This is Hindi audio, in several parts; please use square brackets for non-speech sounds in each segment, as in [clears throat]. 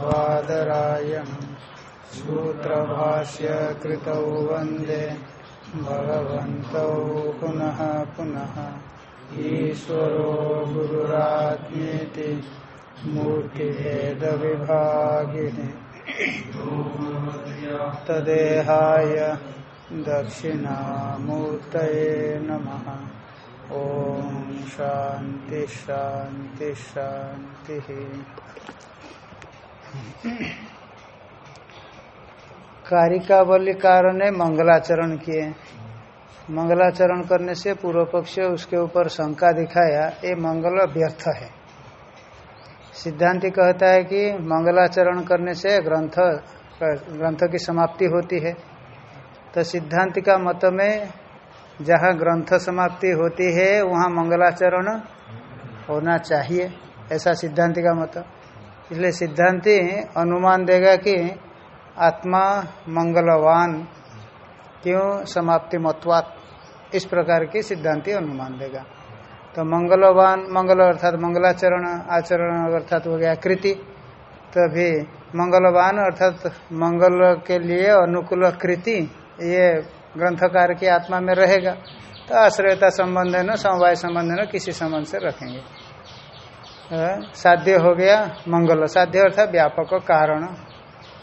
वादरायण सूत्रभाष्य कृतौ वंदे। भगवन्तौ पुनः पुनः। ईश्वरो गुरुरात्मेति मूर्तिभेदविभागिने। तदेहाय दक्षिणामूर्तये नमः। ॐ शांति शान्ति शान्तिः कारिकावल्लिकार ने मंगलाचरण किए। मंगलाचरण करने से पूर्व पक्ष उसके ऊपर शंका दिखाया, ये मंगल व्यर्थ है। सिद्धांति कहता है कि मंगलाचरण करने से ग्रंथ ग्रंथ की समाप्ति होती है। तो सिद्धांति का मत में जहाँ ग्रंथ समाप्ति होती है, वहाँ मंगलाचरण होना चाहिए, ऐसा सिद्धांति का मत। इसलिए सिद्धांति अनुमान देगा कि आत्मा मंगलवान क्यों समाप्ति मतवात इस प्रकार की सिद्धांति अनुमान देगा। तो मंगलवान, मंगल अर्थात मंगलाचरण, आचरण अर्थात हो गया कृति। तभी मंगलवान अर्थात मंगल के लिए अनुकूल कृति, ये ग्रंथकार की आत्मा में रहेगा तो आश्रयता संबंध न, समवाय संबंध न किसी संबंध से रखेंगे। साध्य हो गया, मंगल साध्य अर्थात व्यापक कारण।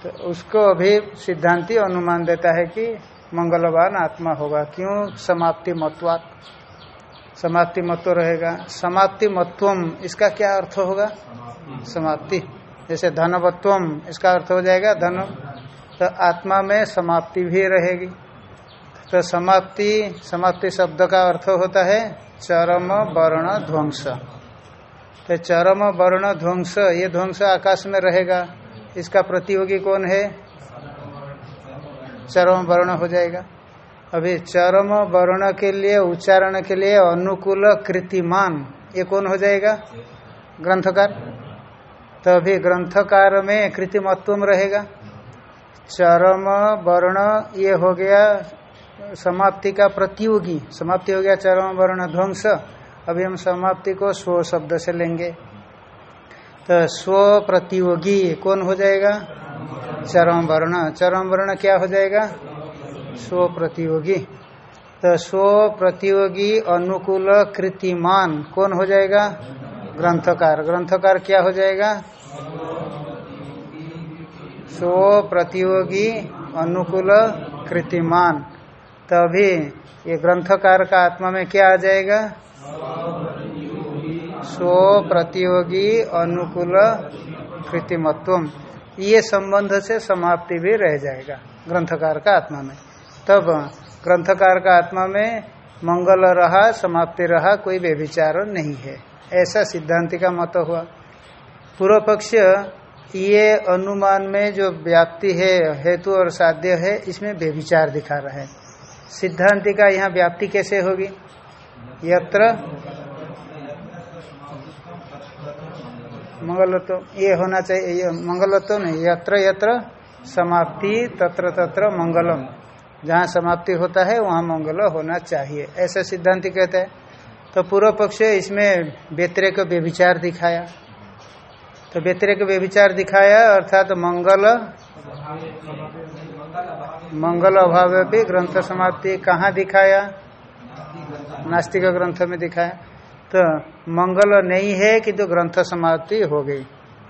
तो उसको अभी सिद्धांति अनुमान देता है कि मंगलवान आत्मा होगा। क्यों? समाप्ति मत्वात समाप्ति मत्व रहेगा। समाप्ति मत्वम इसका क्या अर्थ होगा? समाप्ति। जैसे धनवत्वम, इसका अर्थ हो जाएगा धन। तो आत्मा में समाप्ति भी रहेगी। तो समाप्ति समाप्ति शब्द का अर्थ होता है चरम वर्ण ध्वंस। तो चरम वर्ण ध्वंस, ये ध्वंस आकाश में रहेगा। इसका प्रतियोगी कौन है? चरम वर्ण हो जाएगा। अभी चरम वर्ण के लिए, उच्चारण के लिए अनुकूल कृतिमान, ये कौन हो जाएगा? ग्रंथकार। तो अभी ग्रंथकार में कृतिमत्व रहेगा। चरम वर्ण ये हो गया समाप्ति का प्रतियोगी, समाप्ति हो गया चरम वर्ण ध्वंस। अभी हम समाप्ति को स्व शब्द से लेंगे। तो स्व प्रतियोगी, कौन हो जाएगा? चरम वर्ण। चरम वर्ण क्या हो जाएगा? स्व प्रतियोगी। तो स्व प्रतियोगी अनुकूल कृतिमान, कौन हो जाएगा? ग्रंथकार। ग्रंथकार क्या हो जाएगा? स्व प्रतियोगी अनुकूल कृतिमान। तभी ये ग्रंथकार का आत्मा में क्या आ जाएगा? स्व प्रतियोगी अनुकूल कृतिमत्व ये संबंध से समाप्ति भी रह जाएगा ग्रंथकार का आत्मा में। तब ग्रंथकार का आत्मा में मंगल रहा, समाप्ति रहा, कोई व्यभिचार नहीं है। ऐसा सिद्धांति का मत हुआ। पूर्व पक्ष ये अनुमान में जो व्याप्ति है, हेतु और साध्य है, इसमें व्यभिचार दिखा रहे है। सिद्धांति का यहाँ व्याप्ति कैसे होगी? यत्र मंगलत्व, ये होना चाहिए, ये मंगलत्व नहीं, यत्र यत्र समाप्ति, तत्र तत्र मंगलम। जहाँ समाप्ति होता है, वहाँ मंगल होना चाहिए। ऐसा सिद्धांत कहते हैं। तो पूर्व पक्ष इसमें व्यतिरेक व्यभिचार दिखाया। तो व्यतिरेक व्यभिचार दिखाया, अर्थात तो मंगल मंगल अभाव भी ग्रंथ समाप्ति कहाँ दिखाया? नास्तिक ग्रंथ में दिखाया। तो मंगल नहीं है कि तो ग्रंथ समाप्ति हो गई।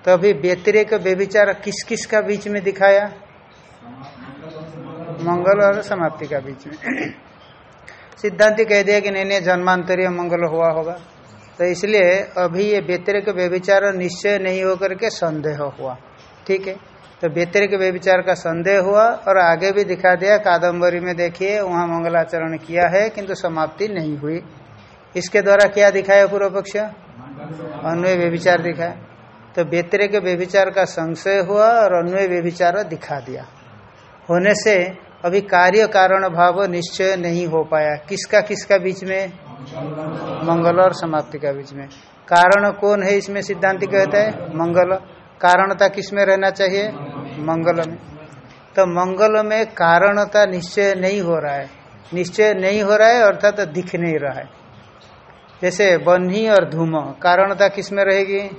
तो अभी व्यतिरेक व्यभिचार किस किस का बीच में दिखाया? मंगल और समाप्ति का बीच में। सिद्धांति कह दिया कि नहीं नहीं, जन्मांतरीय मंगल हुआ होगा। तो इसलिए अभी ये व्यतिरिक व्यभिचार निश्चय नहीं होकर के संदेह हुआ। ठीक है? तो व्यतिरिक व्यभिचार का संदेह हुआ और आगे भी दिखा दिया, कादम्बरी में देखिए, वहाँ मंगलाचरण किया है, किंतु समाप्ति नहीं हुई। इसके द्वारा क्या दिखाया पूर्व पक्ष? अन्वय व्यविचार दिखाया तो व्यतिरिक व्यभिचार का संशय हुआ और अन्वय व्यभिचार दिखा दिया। होने से अभी कार्य कारण भाव निश्चय नहीं हो पाया। किसका किसका बीच में? मंगल और समाप्ति का बीच में। कारण कौन है इसमें सिद्धांति कहता है? मंगल। कारणता किसमें रहना चाहिए? मंगल में। तो मंगल में कारणता निश्चय नहीं हो रहा है। निश्चय नहीं हो रहा है, अर्थात तो दिख नहीं रहा है। जैसे बन्ही और धूम, कारणता किसमें रहेगी?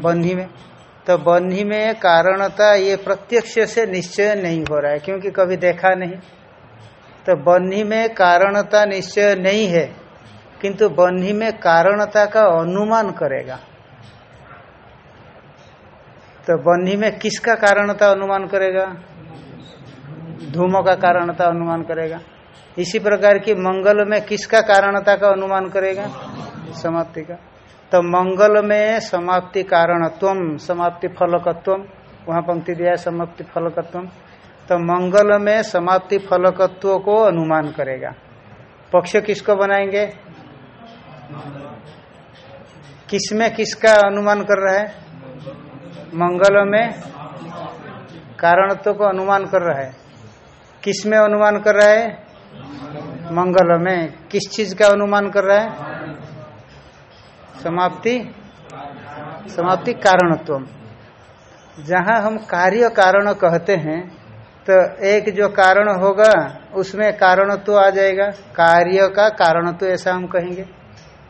बन्ही में। तो बन्ही में कारणता ये प्रत्यक्ष से निश्चय नहीं हो रहा है, क्योंकि कभी देखा नहीं। तो बन्ही में कारणता निश्चय नहीं है, किंतु बन्ही में कारणता का अनुमान करेगा। तो बन्ही में किसका कारणता अनुमान करेगा? धूमों का कारणता अनुमान करेगा। इसी प्रकार की मंगल में किसका कारणता का अनुमान करेगा? समाप्ति का। तो मंगल में समाप्ति कारणत्व समाप्ति फलकत्व वहाँ पंक्ति दिया है समाप्ति फलकत्व तो मंगल में समाप्ति फलकत्व को अनुमान करेगा। पक्ष किसको बनाएँगे? किसमें किसका अनुमान कर रहा है? मंगल में कारणत्व को अनुमान कर रहा है। किसमें अनुमान कर रहा है? मंगल में। किस चीज़ का अनुमान कर रहा है? समाप्ति? समाप्ति कारणत्व। जहाँ हम कार्य कारण कहते हैं तो एक जो कारण होगा, उसमें कारणत्व आ जाएगा। कार्य का कारणत्व ऐसा हम कहेंगे।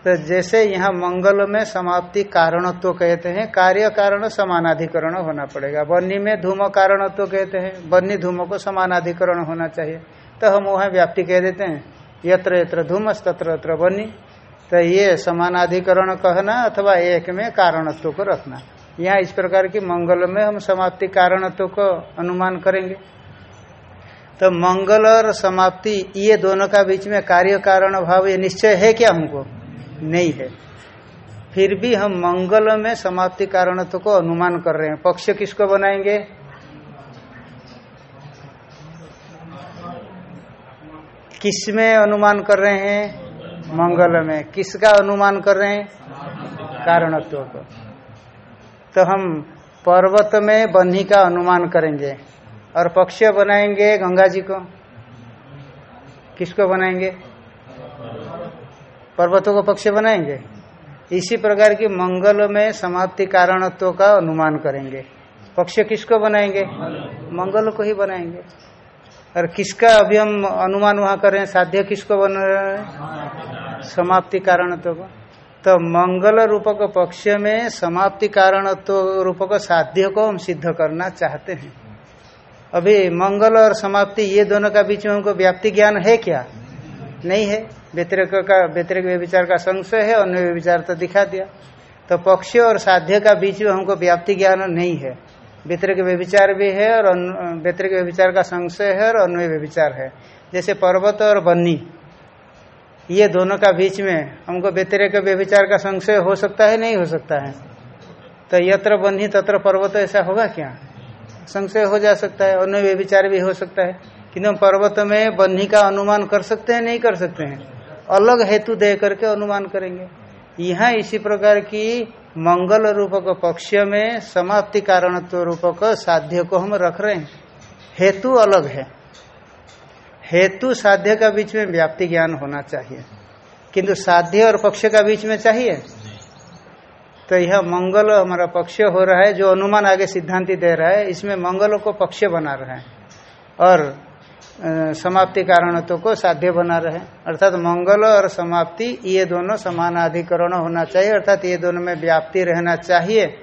तो जैसे यहाँ मंगल में समाप्ति कारणत्व तो कहते हैं, कार्य कारण समानाधिकरण होना पड़ेगा। बन्नी में धूम कारणत्व तो कहते हैं, बन्नी धूम को समानाधिकरण होना चाहिए। तो हम वहाँ व्याप्ति कह देते हैं, यत्र यत्र धूमस तत्र तत्र बन्नी। तो ये समानाधिकरण कहना अथवा एक में कारणत्व को रखना। यहाँ इस प्रकार की मंगल में हम समाप्ति कारणत्व को अनुमान करेंगे। तो मंगल और समाप्ति, ये दोनों का बीच में कार्य कारण भाव, ये निश्चय है क्या हमको? नहीं है। फिर भी हम मंगल में समाप्ति कारणत्व को अनुमान कर रहे हैं। पक्ष किसको बनाएँगे? किसमें अनुमान कर रहे हैं? मंगल में। किसका अनुमान कर रहे हैं? कारणत्व को। तो हम पर्वत में बन्ही का अनुमान करेंगे। और पक्ष बनाएँगे गंगा जी को? किसको बनाएँगे? पर्वतों को पक्ष बनाएँगे। इसी प्रकार की मंगल में समाप्ति कारणत्व का अनुमान करेंगे। पक्ष किसको बनाएँगे? मंगल को ही बनाएँगे। और किसका अभी हम अनुमान वहाँ कर रहे हैं? साध्य किसको बन रहे हैं? समाप्ति कारणत्व को। तो मंगल रूपक पक्ष में समाप्ति कारणत्व रूपक साध्य को हम सिद्ध करना चाहते हैं। अभी मंगल और समाप्ति ये दोनों का बीच में हमको व्याप्ति ज्ञान है क्या? नहीं है। व्यतिरिक का, व्यतिरिक विचार का संशय है, अन्य विचार तो दिखा दिया। तो पक्ष और साध्य का बीच में हमको व्याप्ति ज्ञान नहीं है। व्यतिरिक व्यविचार भी है और व्यतिरिक व्यविचार का संशय है और अन्वय व्यविचार है। जैसे पर्वत और बन्नी, ये दोनों का बीच में हमको व्यतिरिक व्यविचार का संशय हो सकता है, नहीं हो सकता है? तो यत्र बन्ही तत्र पर्वत, ऐसा होगा क्या? संशय हो जा सकता है, अन्य व्यविचार भी हो सकता है। किंतु पर्वत में बन्ही का अनुमान कर सकते हैं, नहीं कर सकते हैं? अलग हेतु दे करके अनुमान करेंगे। यहाँ इसी प्रकार की मंगल रूपक पक्ष में समाप्ति कारणत्व रूपक साध्य को हम रख रहे हैं। हेतु अलग है। हेतु साध्य का बीच में व्याप्ति ज्ञान होना चाहिए। किंतु साध्य और पक्ष का बीच में चाहिए? तो यह मंगल हमारा पक्ष हो रहा है, जो अनुमान आगे सिद्धांति दे रहा है, इसमें मंगल को पक्ष बना रहा है। और समाप्ति कारणत्व को साध्य बना रहे। अर्थात मंगल और समाप्ति, ये दोनों समानाधिकरण होना चाहिए, अर्थात ये दोनों में व्याप्ति रहना चाहिए।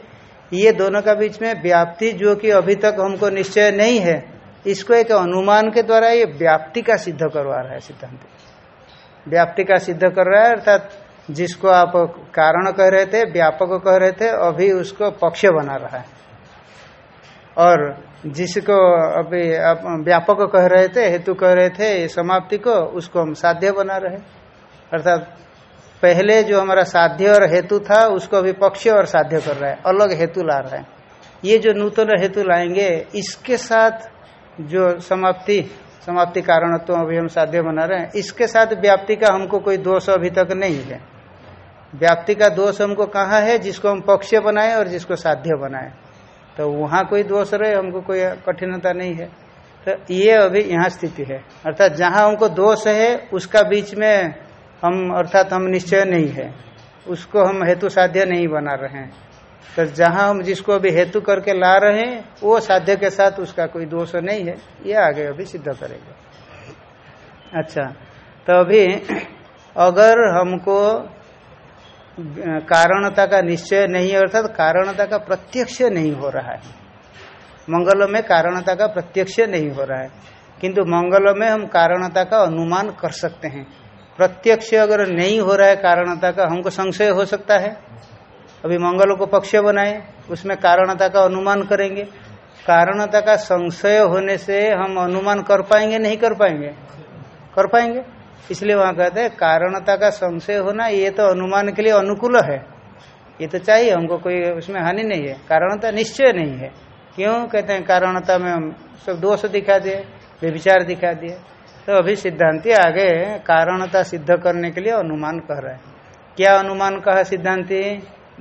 ये दोनों का बीच में व्याप्ति जो कि अभी तक हमको निश्चय नहीं है, इसको एक अनुमान के द्वारा ये व्याप्ति का सिद्ध करवा रहा है सिद्धांत। व्याप्ति का सिद्ध कर रहा है, अर्थात जिसको आप कारण कह रहे थे, व्यापक कह रहे थे, अभी उसको पक्ष बना रहा है। और जिसको अभी आप व्यापक कह रहे थे, हेतु कह रहे थे समाप्ति को, उसको हम साध्य बना रहे। अर्थात पहले जो हमारा साध्य और हेतु था, उसको अभी पक्ष और साध्य कर रहा है, अलग हेतु ला रहा है। ये जो नूतन हेतु लाएँगे, इसके साथ जो समाप्ति समाप्ति कारण तो अभी हम साध्य बना रहे हैं, इसके साथ व्याप्ति का हमको कोई दोष अभी तक नहीं है। व्याप्ति का दोष हमको कहाँ है, जिसको हम पक्ष बनाए और जिसको साध्य बनाए। तो वहाँ कोई दोष रहे, हमको कोई कठिनता नहीं है। तो ये अभी यहाँ स्थिति है। अर्थात जहाँ हमको दोष है, उसका बीच में हम, अर्थात हम निश्चय नहीं है। उसको हम हेतु साध्य नहीं बना रहे हैं। तो जहाँ हम जिसको अभी हेतु करके ला रहे हैं, वो साध्य के साथ उसका कोई दोष नहीं है। ये आगे अभी सिद्ध करेगा। अच्छा तो अभी अगर हमको कारणता का निश्चय नहीं है अर्थात कारणता का प्रत्यक्ष नहीं हो रहा है। मंगल में कारणता का प्रत्यक्ष नहीं हो रहा है। किंतु मंगल में हम कारणता का अनुमान कर सकते हैं। प्रत्यक्ष अगर नहीं हो रहा है कारणता का, हमको संशय हो सकता है। अभी मंगल को पक्ष बनाए, उसमें कारणता का अनुमान करेंगे। कारणता का संशय होने से हम अनुमान कर पाएँगे, नहीं कर पाएँगे? कर पाएँगे? इसलिए वहाँ कहते हैं, कारणता का संशय होना, ये तो अनुमान के लिए अनुकूल है। ये तो चाहिए, हमको कोई उसमें हानि नहीं है। कारणता निश्चय नहीं है। क्यों? कहते हैं, कारणता में हम सब दोष दिखा दिए विचार दिखा दिए। तो अभी सिद्धांति आगे कारणता सिद्ध करने के लिए अनुमान कह रहे है। क्या अनुमान कहा सिद्धांति?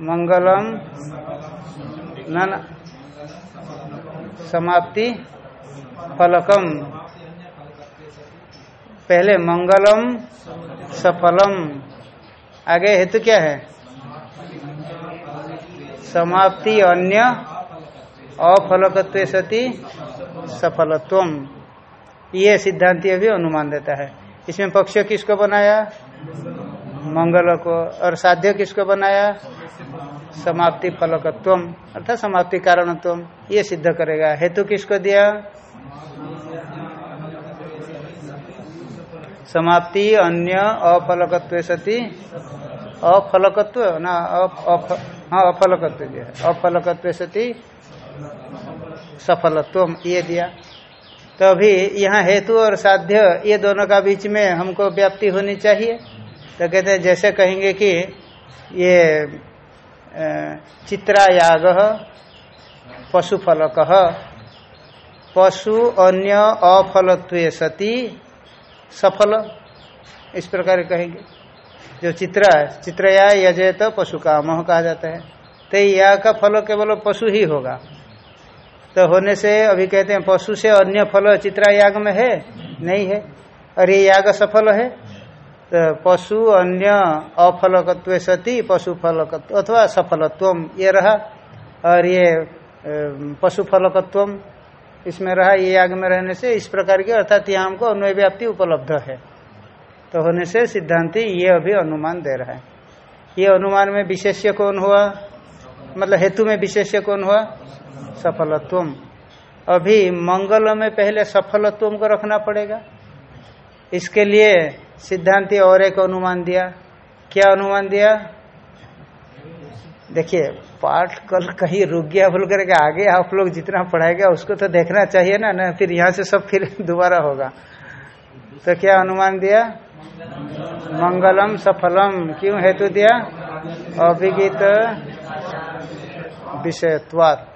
मंगलम न, समाप्ति, फलकम। पहले मंगलम, सफलम। आगे हेतु क्या है? समाप्ति अन्य, अफलकत्व सती सफलत्व ये सिद्धांति अभी अनुमान देता है। इसमें पक्ष किसको बनाया? मंगल को। और साध्य किसको बनाया? समाप्ति फलकत्व अर्थात समाप्ति कारणत्व ये सिद्ध करेगा। हेतु किसको दिया? समाप्ति, अन्य अफलकत्व सती। अफलकत्व ना हाँ अफलकत्व दिया। अफलकत्व सती। सफलत्व ये दिया। तो अभी यहाँ हेतु और साध्य, ये दोनों का बीच में हमको व्याप्ति होनी चाहिए। तो कहते हैं, जैसे कहेंगे कि ये चित्रायाग, पशुफलक। पशु, अन्य अफलत्व सती। सफल। इस प्रकार कहेंगे। जो चित्रा चित्रया यजय तो पशु का मोह कहा जाता है। तो या का फल केवल पशु ही होगा। तो होने से अभी कहते हैं, पशु से अन्य फल चित्रा याग में है? नहीं है। और ये याग सफल है? तो पशु अन्य अफलकत्व सती, पशु फलकत्व अथवा सफलत्व ये रहा। और ये पशु फलकत्व इसमें रहा ये याग में रहने से इस प्रकार के अर्थात यहाँ हमको अन्वय व्याप्ति उपलब्ध है। तो होने से सिद्धांति ये अभी अनुमान दे रहा है। ये अनुमान में विशेष्य कौन हुआ? मतलब हेतु में विशेष्य कौन हुआ? सफलत्व अभी मंगल में पहले सफलत्व को रखना पड़ेगा। इसके लिए सिद्धांति और एक अनुमान दिया। क्या अनुमान दिया? देखिए, पाठ कल कहीं रुक गया बोल करके आगे आप लोग जितना पढ़ाएगा उसको तो देखना चाहिए ना ना, फिर यहाँ से सब फिर [laughs] दोबारा होगा। तो क्या अनुमान दिया? मंगलम सफलम, क्यों हेतु दिया? अभिगीत विषयत्वात।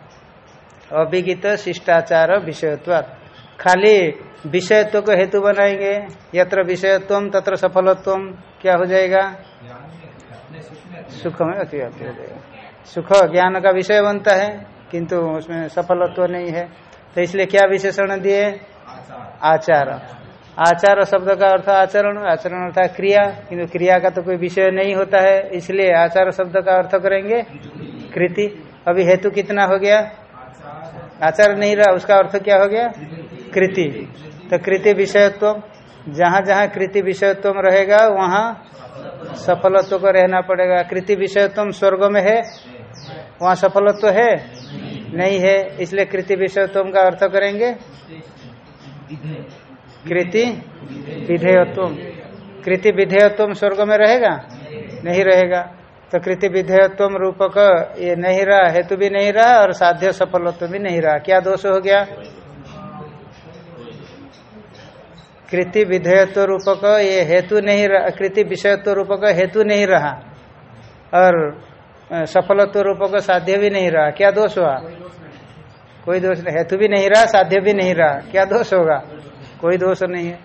अभिगीत शिष्टाचार विषयत्वाद खाली विषयत्व को हेतु बनाएँगे, यत्र विषयत्व, तत्र सफलत्व, क्या हो जाएगा? सुख में अति हो जाएगा सुख ज्ञान का विषय बनता है, किंतु उसमें सफलत्व नहीं है। तो इसलिए क्या विशेषण दिए? आचार। आचार शब्द का अर्थ आचरण आचरण अर्थात क्रिया, किंतु क्रिया का तो कोई विषय नहीं होता है, इसलिए आचार शब्द का अर्थ करेंगे कृति। अभी हेतु कितना हो गया? आचार नहीं रहा, उसका अर्थ क्या हो गया? कृति। तो कृति विषयत्व, जहाँ जहाँ कृति विषयत्व रहेगा, वहाँ सफलत्व को रहना पड़ेगा। कृति विषयत्व स्वर्ग में है, वहाँ सफलत्व है? नहीं है, इसलिए कृति विषयत्व का अर्थ करेंगे? कृति विधेयत्व। कृति विधेयत्व स्वर्ग में रहेगा? नहीं रहेगा। तो कृति विधेयत्व रूपक ये नहीं रहा, हेतु भी नहीं रहा और साध्य सफलत्व भी नहीं रहा। क्या दोष हो गया? कृति विधेयत्व रूपक ये हेतु नहीं रहा कृति विषयत्व रूपक हेतु नहीं रहा। और सफलत्व रूपक साध्य भी नहीं रहा। क्या दोष हुआ? कोई दोष नहीं। हेतु भी नहीं रहा साध्य भी नहीं रहा। क्या दोष होगा? कोई दोष नहीं है।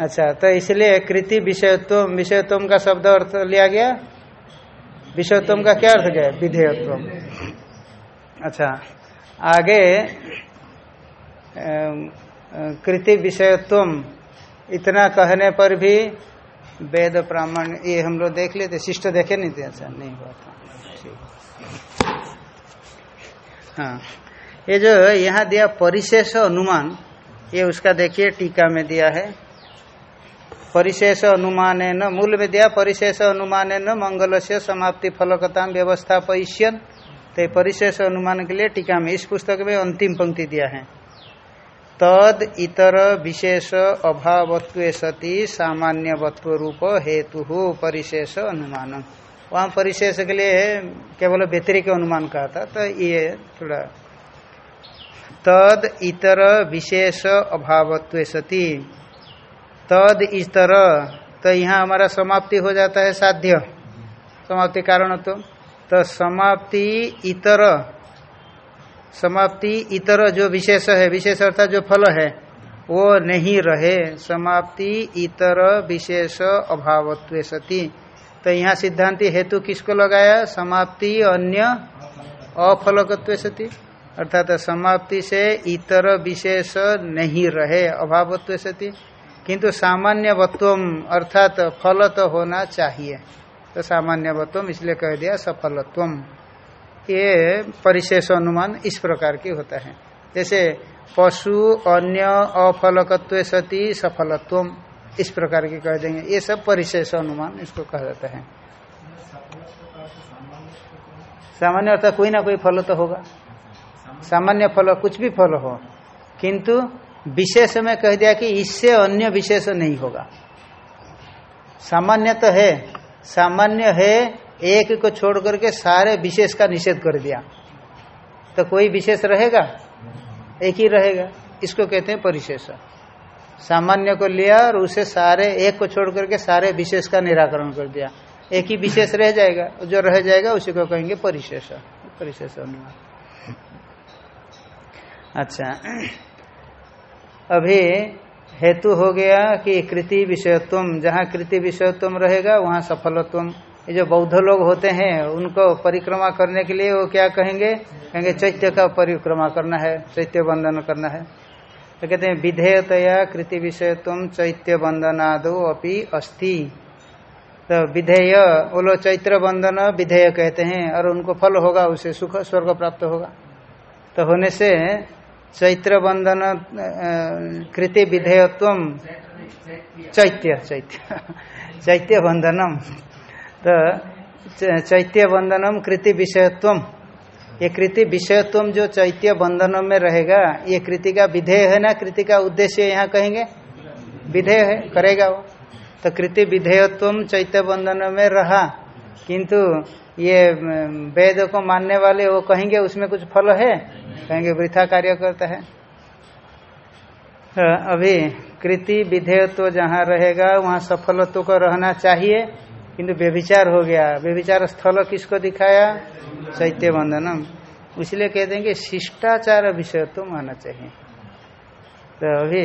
अच्छा तो इसलिए कृति विषयत्व विषयत्व का शब्द अर्थ लिया गया? विषयत्व का क्या अर्थ गया? विधेयत्व। अच्छा आगे कृति विषयत्व इतना कहने पर भी वेद ब्राह्मण, ये हम लोग देख लेते, शिष्ट देखे नहीं थे अच्छा नहीं हुआ था। हाँ। ये जो यहाँ दिया परिशेष अनुमान, ये उसका देखिए टीका में दिया है। परिशेष अनुमान न मूल में दिया परिशेष अनुमान न मंगल से समाप्ति फलकता व्यवस्था पैश्यन तो परिशेष अनुमान के लिए टीका में इस पुस्तक में अंतिम पंक्ति दिया है। तद इतर विशेष अभावत्व सती सामान्यवत्व रूप हेतु परिशेष अनुमान वहाँ परिशेष के लिए केवल व्यतिरिक अनुमान कहा था तो ये थोड़ा। तद इतर विशेष अभावत्व सती। तद इतर तो यहाँ हमारा समाप्ति हो जाता है साध्य। समाप्ति कारण तो। तो समाप्ति इतर समाप्ति इतर जो विशेष है, विशेष अर्थात जो फल है, वो नहीं रहे। समाप्ति इतर विशेष अभावत्व सती। तो यहाँ सिद्धांति हेतु किसको लगाया? समाप्ति अन्य अफलकत्व सती। अर्थात समाप्ति से इतर विशेष नहीं रहे, अभावत्व सती। किंतु सामान्यवत्वम, अर्थात फल तो होना चाहिए। तो सामान्यवत्वम इसलिए कह दिया, सफलत्वम। ये परिशेष अनुमान इस प्रकार की होता है। जैसे, पशु, अन्य, अफलकत्व सती सफलत्व इस प्रकार की कह देंगे। ये सब परिशेष अनुमान इसको कहा जाता है। सामान्य अर्थात कोई ना कोई फल तो होगा। सामान्य फल, कुछ भी फल हो। किंतु, विशेष में कह दिया कि इससे अन्य विशेष नहीं होगा। सामान्य तो है। सामान्य है एक को छोड़ करके सारे विशेष का निषेध कर दिया। तो कोई विशेष रहेगा? एक ही रहेगा। इसको कहते हैं परिशेष। सामान्य को लिया और उसे सारे एक को छोड़ करके सारे विशेष का निराकरण कर दिया। एक ही विशेष रह जाएगा। जो रह जाएगा, उसी को कहेंगे परिशेष। परिशेष अच्छा। अभी हेतु हो गया कि कृति विषयत्व जहाँ कृति विषयत्व रहेगा, वहाँ सफलत्व ये जो बौद्ध लोग होते हैं उनको परिक्रमा करने के लिए वो क्या कहेंगे? कहेंगे चैत्य का परिक्रमा करना है चैत्य बंधन करना है। तो कहते हैं विधेयतया कृति विषय तुम चैत्य बंधनादो अपि अस्थि तो विधेय वो लोग चैत्र बंधन विधेय कहते हैं और उनको फल होगा उसे सुख स्वर्ग प्राप्त होगा। तो होने से चैत्र बंधन कृति विधेयत्व चैत्य। चैत्य चैत्य। बंधनम तो चैत्य बंधनम कृति विषयत्व ये कृति विषयत्व जो चैत्य बंधन में रहेगा, ये कृति का विधेय है ना? कृति का उद्देश्य यहाँ कहेंगे? विधेय है, करेगा वो। तो कृति विधेयत्व चैत्य बंधन में रहा। किंतु ये वेद को मानने वाले वो कहेंगे, उसमें कुछ फल है? कहेंगे, वृथा कार्य करता है। तो अभी कृति विधेयत्व जहाँ रहेगा, वहाँ सफलत्व को रहना चाहिए। किंतु व्यभिचार हो गया। व्यभिचार स्थल किसको दिखाया? चैत्य बंधनम। इसलिए कहते हैं कि शिष्टाचार विषय तो माना चाहिए। तो अभी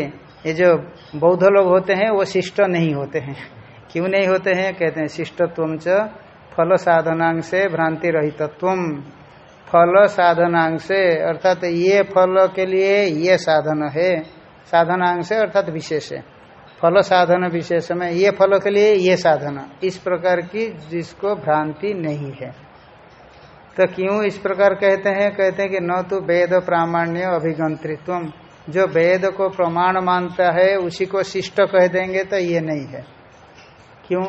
ये जो बौद्ध लोग होते हैं, वो शिष्ट नहीं होते हैं। क्यों नहीं होते हैं? कहते हैं, शिष्टत्व च फल साधनांग से भ्रांति रहितत्व। फल साधनांग से, अर्थात ये फल के लिए ये साधन है। साधनांग से, अर्थात विशेष है। फल साधन विशेष में ये फल के लिए ये साधन। इस प्रकार की जिसको भ्रांति नहीं है। तो क्यों इस प्रकार कहते हैं? कहते हैं कि न तो वेद प्रामाण्य अभिगंत्रित्व जो वेद को प्रमाण मानता है, उसी को शिष्ट कह देंगे तो ये नहीं है। क्यों?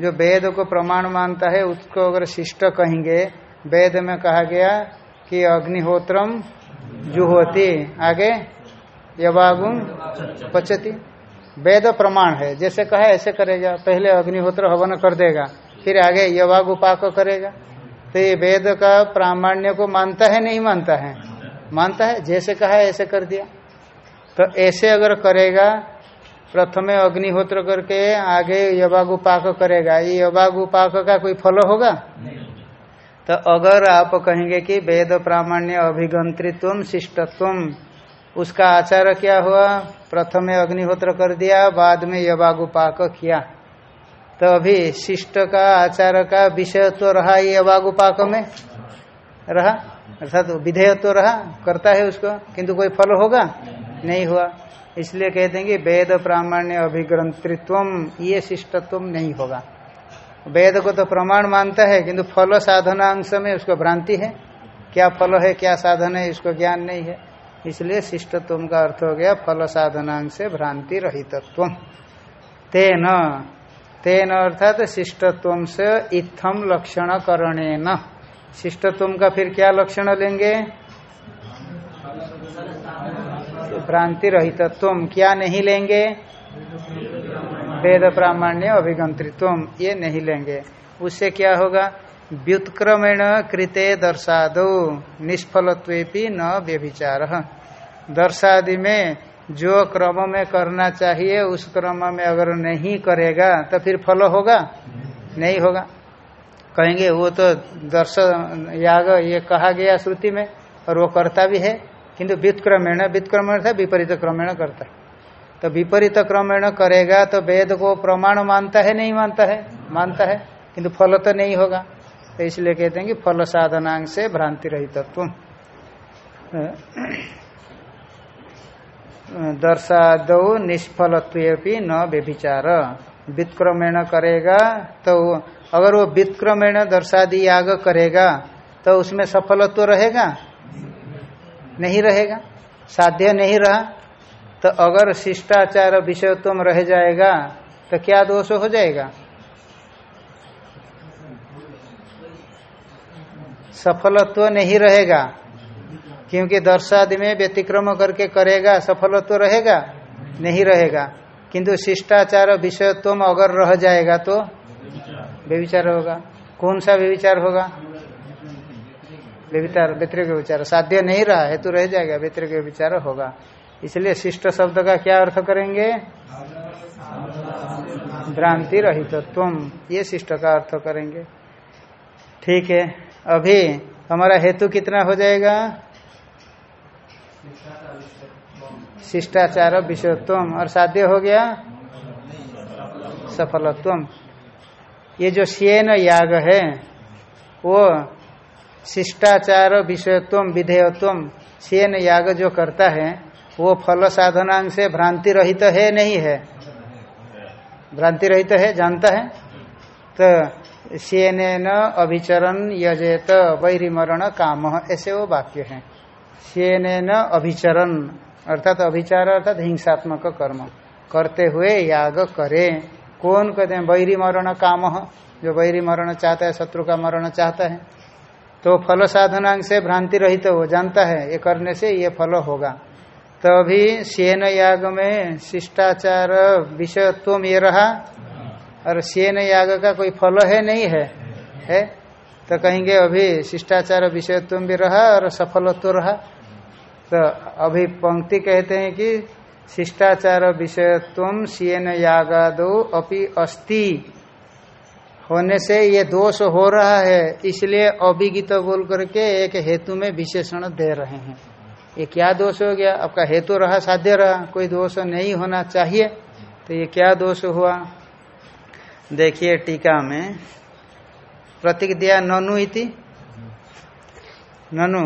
जो वेद को प्रमाण मानता है, उसको अगर शिष्ट कहेंगे, वेद में कहा गया कि अग्निहोत्रम जुहोती। आगे? यवागुम पचती। वेद प्रमाण है। जैसे कहा, ऐसे करेगा। पहले अग्निहोत्र हवन कर देगा, फिर आगे यवाग उपाक करेगा। तो ये वेद का प्रामाण्य को मानता है, नहीं मानता है? मानता है। जैसे कहा, ऐसे कर दिया। तो ऐसे अगर करेगा, प्रथमे अग्निहोत्र करके आगे यवागु पाक करेगा। ये यवागु पाक का कोई फल होगा? तो अगर आप कहेंगे कि वेद प्रामाण्य अभिगंत्रित्व, शिष्टत्व उसका आचार क्या हुआ? प्रथमे अग्निहोत्र कर दिया, बाद में यवागु पाक किया। तो अभी शिष्ट का, आचार का विषय तो रहा ये अवागुपाक में? रहा? अर्थात तो विधेय तो रहा? करता है उसको? किंतु कोई फल होगा? नहीं हुआ। इसलिए कहते हैं कि वेद प्रामाण्य अभिग्रंथित्व ये शिष्टत्व नहीं होगा। वेद को तो प्रमाण मानता है, किंतु फल साधना अंश में उसको भ्रांति है। क्या फल है, क्या साधन है, इसको ज्ञान नहीं है। इसलिए शिष्टत्व का अर्थ हो गया फल साधनांश से भ्रांति रहितत्व तेन तेन अर्थात शिष्टत्व से इत्थम लक्षण करणे न शिष्टत्व का फिर क्या लक्षण लेंगे? भ्रांति रहितत्व क्या नहीं लेंगे? वेद प्रामाण्य अभिगंत्रित्व ये नहीं लेंगे। उससे क्या होगा? व्युत्क्रमेण कृते दर्शादो निष्फलत्वेपि न व्यभिचार। दर्शादि में जो क्रम में करना चाहिए, उस क्रम में अगर नहीं करेगा तो फिर फल होगा? नहीं होगा। कहेंगे, वो तो दर्श, याग, ये कहा गया श्रुति में, और वो करता भी है। किंतु व्युत्क्रमेण व्युत्क्रमेण था विपरीत क्रमेण करता तो विपरीत क्रमेण करेगा तो वेद को प्रमाण मानता है, नहीं मानता है? मानता है। किंतु फल तो नहीं होगा। इसलिए कहते हैं कि फल साधनांग से भ्रांति रही रहितत्व। दर्शादो निष्फलत्व न व्यभिचार। विक्रमेण करेगा तो अगर वो विक्रमेण दर्शादि याग करेगा तो उसमें सफलत्व रहेगा? नहीं रहेगा। साध्य नहीं रहा। तो अगर शिष्टाचार विषयत्व रह जाएगा तो क्या दोष हो जाएगा? सफलत्व नहीं रहेगा। क्योंकि दर्शादि में व्यतिक्रम करके करेगा, सफलत्व रहेगा? नहीं रहेगा। किंतु शिष्टाचार विषयत्व अगर रह जाएगा तो व्यविचार होगा। कौन सा व्यविचार होगा? व्यविचार व्यतिरिक विचार साध्य नहीं रहा है तो रह जाएगा व्यतिरिक विचार होगा। इसलिए शिष्ट शब्द का क्या अर्थ करेंगे? भ्रांति रहित तुम ये शिष्ट का अर्थ करेंगे। ठीक है। अभी हमारा हेतु कितना हो जाएगा? शिष्टाचार विषयत्व और साध्य हो गया? सफलत्व ये जो शेन याग है, वो शिष्टाचार विषयत्व विधेयत्व शेन याग जो करता है, वो फल साधनांग से भ्रांति रहित तो है, नहीं है? भ्रांति रहित तो है, जानता है? तो शेन अभिचरण यजेत वैरी मरण काम। ऐसे वो वाक्य है। शेन अभिचरण अर्थात अभिचार, अर्थात हिंसात्मक कर्म। करते हुए याग करे। कौन कहते हैं? वैरी मरण काम। जो वैरी मरण चाहता है, शत्रु का मरण चाहता है। तो फल साधनांग से भ्रांति रहित तो हो जानता है, ये करने से ये फल होगा। तो सेन याग में शिष्टाचार विषयत्व ये रहा। और सेन याग का कोई फल है नहीं है है? तो कहेंगे, अभी शिष्टाचार विषयत्व भी रहा और सफलत्व रहा। तो अभी पंक्ति कहते हैं कि, शिष्टाचार विषयत्व सीएन यागादो अपि अस्ति। होने से ये दोष हो रहा है, इसलिए अभिगित बोल करके एक हेतु में विशेषण दे रहे हैं। ये क्या दोष हो गया? आपका हेतु रहा, साध्य रहा, कोई दोष नहीं होना चाहिए। तो ये क्या दोष हुआ? देखिए टीका में प्रतीक दिया ननु इति। ननु,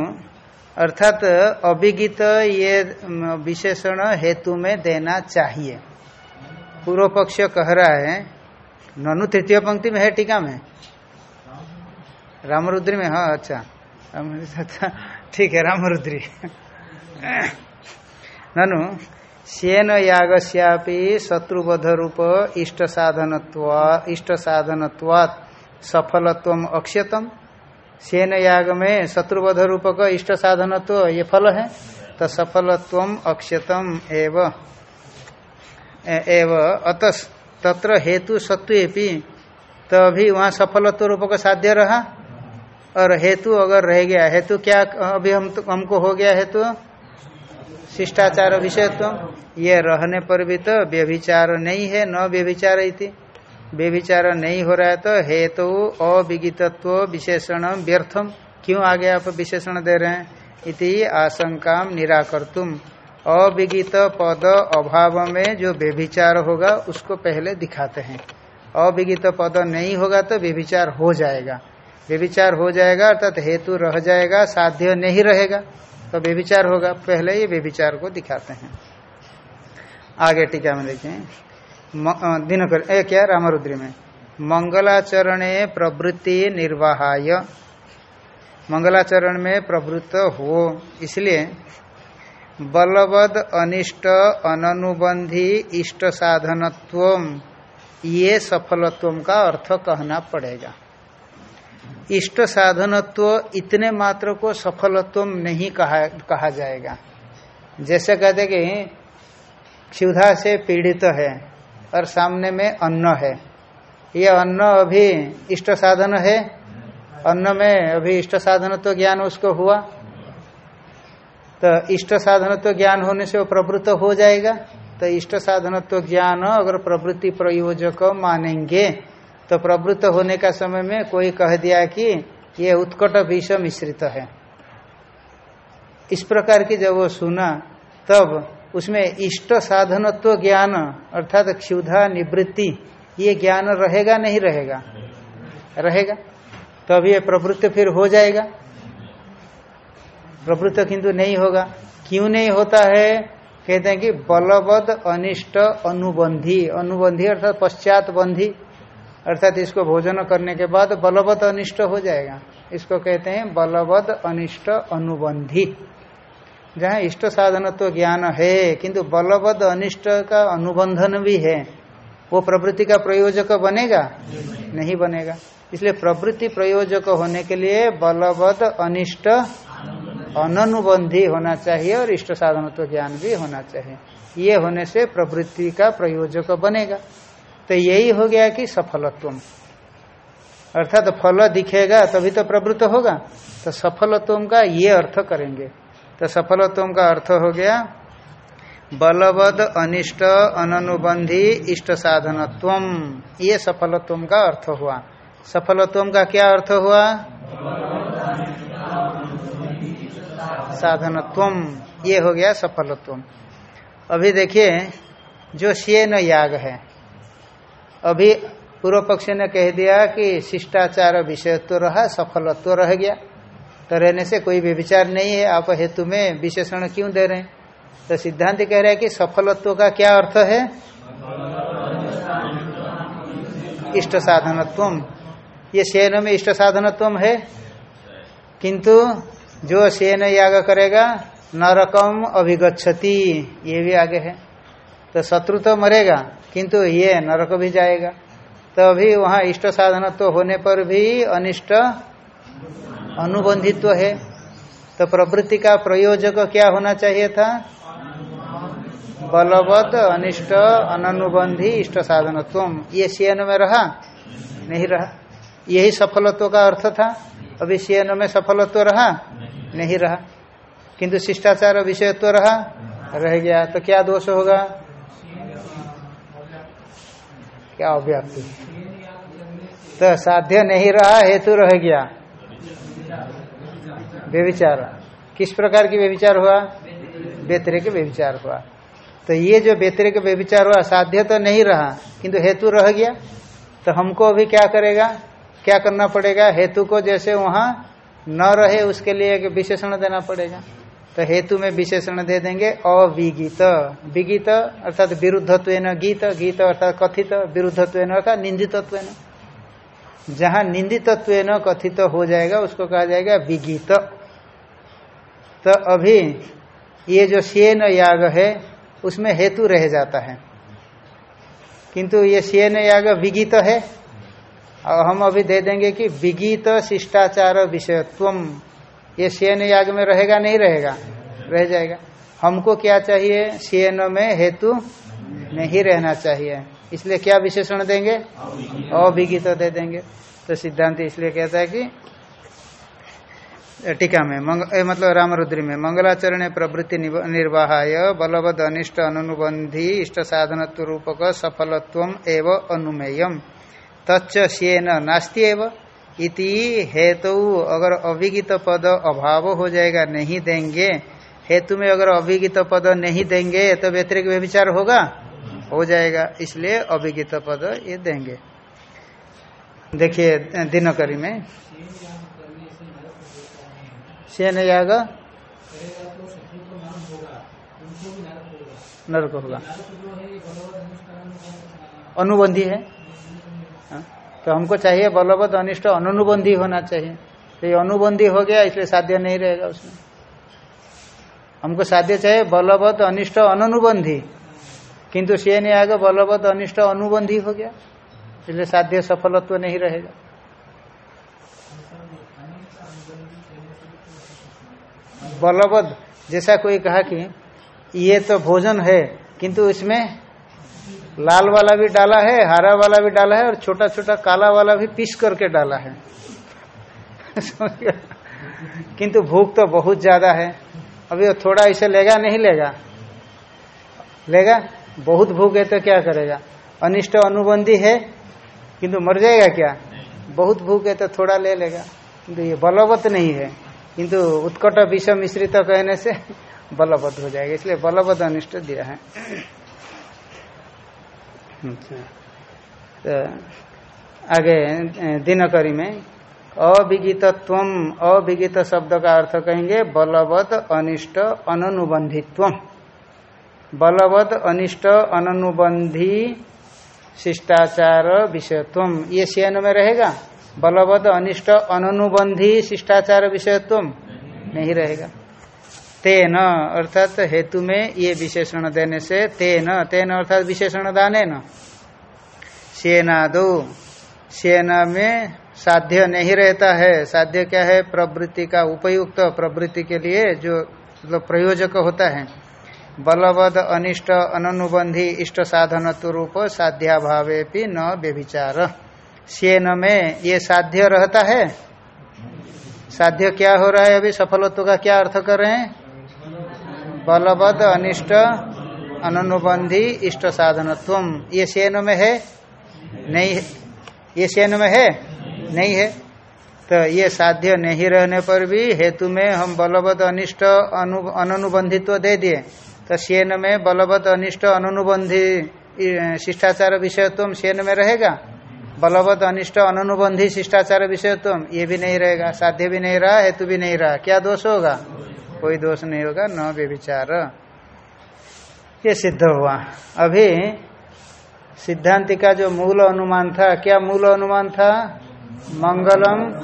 अर्थात अभिगित ये विशेषण हेतु में देना चाहिए। पूर्व पक्ष कह रहा है, ननु तृतीय पंक्ति में है टीका में? रामरुद्री में हाँ अच्छा। ठीक है, रामरुद्री। ननु सेन यागस्यापि शत्रुबध रूप इष्ट साधन इष्ट साधनत्वात् सफलत्व अक्षतम। सेन याग में शत्रुबध रूप का इष्ट साधन तो ये फल है? तो सफलत्व अक्षतम एव। एव। अतस तत्र हेतु सत्वी तो अभी वहाँ सफलत्व रूप का साध्य रहा? और हेतु अगर रह गया, हेतु क्या अभी हम तो हमको हो गया हेतु? शिष्टाचार विषयत्व। ये रहने पर भी तो व्यभिचार नहीं है, न व्यभिचार इति। व्यभिचार नहीं हो रहा है तो हेतु तो अविगितत्व विशेषण व्यर्थम। क्यों आगे आप विशेषण दे रहे हैं? इति आशंका निराकर्तुम अविगित पद अभाव में जो व्यभिचार होगा, उसको पहले दिखाते हैं। अविगित पद नहीं होगा तो व्यभिचार हो जाएगा। व्यभिचार हो जाएगा, अर्थात हेतु रह जाएगा, साध्य नहीं रहेगा। तो व्यभिचार होगा। पहले ये व्यभिचार को दिखाते हैं। आगे टीका में देखें दिनकर, ए, क्या? रामरुद्री में। मंगलाचरणे प्रवृत्ति निर्वाहाय। मंगलाचरण में प्रवृत्त हो। इसलिए बलवद अनिष्ट अनुबंधी इष्ट साधनत्व ये सफलत्व का अर्थ कहना पड़ेगा। इष्ट साधनत्व इतने मात्र को सफलत्व नहीं कहा कहा जाएगा। जैसे कहते कि क्षुधा से पीड़ित तो है और सामने में अन्न है। यह अन्न अभी इष्ट साधन है? अन्न में अभी इष्ट साधन तो ज्ञान उसको हुआ? तो इष्ट साधन तो ज्ञान होने से वो प्रवृत्त हो जाएगा। तो इष्ट साधन तो ज्ञान अगर प्रवृत्ति प्रयोजक मानेंगे तो प्रवृत्त होने का समय में कोई कह दिया कि ये उत्कट विष मिश्रित है। इस प्रकार की जब वो सुना, तब उसमें इष्ट साधनत्व ज्ञान अर्थात क्षुधा निवृत्ति, ये ज्ञान रहेगा नहीं रहेगा? रहेगा। तब ये प्रवृत्त फिर हो जाएगा। प्रवृत्त किंतु नहीं होगा। क्यों नहीं होता है? कहते हैं कि बलवद अनिष्ट अनुबंधी अनुबंधी अर्थात पश्चात बंधी। अर्थात इसको भोजन करने के बाद बलवद अनिष्ट हो जाएगा। इसको कहते हैं बलवद अनिष्ट अनुबंधी। जहाँ इष्ट साधन तो ज्ञान है, किंतु बलवद अनिष्ट का अनुबंधन भी है, वो प्रवृत्ति का प्रयोजक बनेगा? नहीं बनेगा। इसलिए प्रवृत्ति प्रयोजक होने के लिए बलवद अनिष्ट अनुबंधी होना चाहिए और इष्ट साधन तो ज्ञान भी होना चाहिए। ये होने से प्रवृत्ति का प्रयोजक बनेगा। तो यही हो गया कि सफलत्व। अर्थात तो फल दिखेगा, तभी तो प्रवृत्त होगा। तो सफलत्व का ये अर्थ करेंगे। तो सफलत्व का अर्थ हो गया, बलवद, अनिष्ट अनुबंधी इष्ट साधनत्व ये सफलत्व का अर्थ हुआ। सफलत्व का क्या अर्थ हुआ? साधनत्व ये हो गया सफलत्व। अभी देखिए, जो शेन याग है अभी पूर्व पक्ष ने कह दिया कि शिष्टाचार विषयत्व तो रहा, सफलत्व तो रह गया। तो रहने से कोई भी विचार नहीं है। आप हेतु में विशेषण क्यों दे रहे हैं? तो सिद्धांत कह रहे हैं कि सफलत्व का क्या अर्थ है? इष्ट साधनत्व ये शेन में इष्ट साधनत्व है। किंतु जो शेन याग करेगा, नरकम अभिगछति ये भी आगे है। तो शत्रु तो मरेगा। किंतु ये नरक भी जाएगा। तो अभी वहाँ इष्ट साधनत्व तो होने पर भी अनिष्ट अनुबंधित्व है। तो प्रवृत्ति का प्रयोजक क्या होना चाहिए था? बलवत, अनिष्ट अनुबंधी इष्ट साधनत्व ये सीएन में रहा? नहीं रहा। यही सफलत्व का अर्थ था। अभी सीएन में सफलत्व रहा? नहीं रहा। किंतु शिष्टाचार विषयत्व रहा? रह गया। तो क्या दोष होगा? क्या अव्याप्ति तो साध्य नहीं रहा, हेतु रह गया। व्यविचार किस प्रकार की व्यविचार हुआ? बेतरे के व्यविचार हुआ। तो ये जो बेतरे के व्यविचार हुआ, साध्य तो नहीं रहा, किंतु हेतु रह गया। तो हमको अभी क्या करेगा? क्या करना पड़ेगा? हेतु को जैसे वहाँ न रहे, उसके लिए एक विशेषण देना पड़ेगा। तो हेतु में विशेषण दे देंगे अविगीत। विगीत अर्थात विरुद्धत्व गीत गीत अर्थात कथित विरुद्धत्व अर्थात निंदितत्व जहाँ निंदितत्व कथित हो जाएगा, उसको कहा जाएगा विगीत। तो अभी ये जो सेन याग है, उसमें हेतु रह जाता है। किंतु ये सेन याग विगीत है। और हम अभी दे देंगे कि विगीत शिष्टाचार विषयत्वम। ये सेन याग में रहेगा नहीं रहेगा? रह जाएगा। हमको क्या चाहिए? सीएन में हेतु नहीं रहना चाहिए। इसलिए क्या विशेषण देंगे? अभिगित तो दे देंगे। तो सिद्धांत इसलिए कहता है कि टीका में मंग, ए, मतलब रामरुद्री में मंगलाचरण प्रवृत्ति निर्वाहाय बलवद अनिष्ट अनुबंधी इष्ट साधनत्व रूपक सफलत्व एवं अनुमेयम। तच्च शेन नास्ती एवं। इति हेतु अगर अभिगित पद अभाव हो जाएगा नहीं देंगे। हेतु में अगर अभिगित पद नहीं देंगे तो व्यतिरिक व्यविचार होगा? हो जाएगा। इसलिए अभिगित पद ये देंगे। देखिए दिनकरी में। सेन याग? नरक होगा। अनुबंधी है। तो हमको चाहिए बलवत, अनिष्ट, अनुबंधी होना चाहिए। तो ये अनुबंधी हो गया, इसलिए साध्य नहीं रहेगा उसमें। हमको साध्य चाहिए बलवत, अनिष्ट, अनुबंधी। किंतु से नहीं आगे बलवत, अनिष्ट, अनुबंधी हो गया। इसलिए साध्य सफलत्व तो नहीं रहेगा। बलवद जैसा कोई कहा कि, ये तो भोजन है, किंतु इसमें लाल वाला भी डाला है, हरा वाला भी डाला है और छोटा छोटा काला वाला भी पीस करके डाला है। [laughs] किंतु भूख तो बहुत ज़्यादा है। अभी वो थोड़ा इसे लेगा, नहीं लेगा। लेगा? बहुत भूख है तो क्या करेगा? अनिष्ट अनुबंधी है, किंतु मर जाएगा क्या? बहुत भूख है तो थोड़ा ले लेगा। किंतु ये बलवत नहीं है। किंतु उत्कट विष मिश्रित कहने से [laughs] बलवत हो जाएगा। इसलिए बलवत अनिष्ट दिया है। तो आगे दिनकरी में अविगितत्व अविगित शब्द का अर्थ कहेंगे, बलवत अनिष्ट अनुबंधित्व बलवत अनिष्ट अनुबंधी शिष्टाचार विषयत्व ये सीएन में रहेगा? बलवत अनिष्ट अनुबंधी शिष्टाचार विषयत्व नहीं रहेगा। तेन, अर्थात हेतु में ये विशेषण देने से तेन तेन अर्थात विशेषण दाने न सेनादो। सेना में साध्य नहीं रहता है। साध्य क्या है? प्रवृत्ति का उपयुक्त प्रवृत्ति के लिए जो मतलब प्रयोजक होता है। बलवद, अनिष्ट अनुबंधी इष्ट साधन रूप साध्याभावे भी न व्यभिचार। सेन में ये साध्य रहता है? साध्य क्या हो रहा है? अभी सफलत्व का क्या अर्थ कर रहे हैं? बलवद, अनिष्ट अनुबंधी इष्ट साधनत्व ये सेन में है? नहीं ये सेन में है? नहीं है। तो ये साध्य नहीं रहने पर भी हेतु में हम बलवद, अनिष्ट अनुबंधित्व दे दिए। तो सेन में बलवद, अनिष्ट अनुबंधी शिष्टाचार विषयत्व सेन में रहेगा? बलवद, अनिष्ट अनुबंधी शिष्टाचार विषयत्व ये भी नहीं रहेगा। साध्य भी नहीं रहा, हेतु भी नहीं रहा। क्या दोष होगा? कोई दोष नहीं होगा, न व्यभिचार। ये सिद्ध हुआ। अभी सिद्धांति का जो मूल अनुमान था, क्या मूल अनुमान था? मंगलम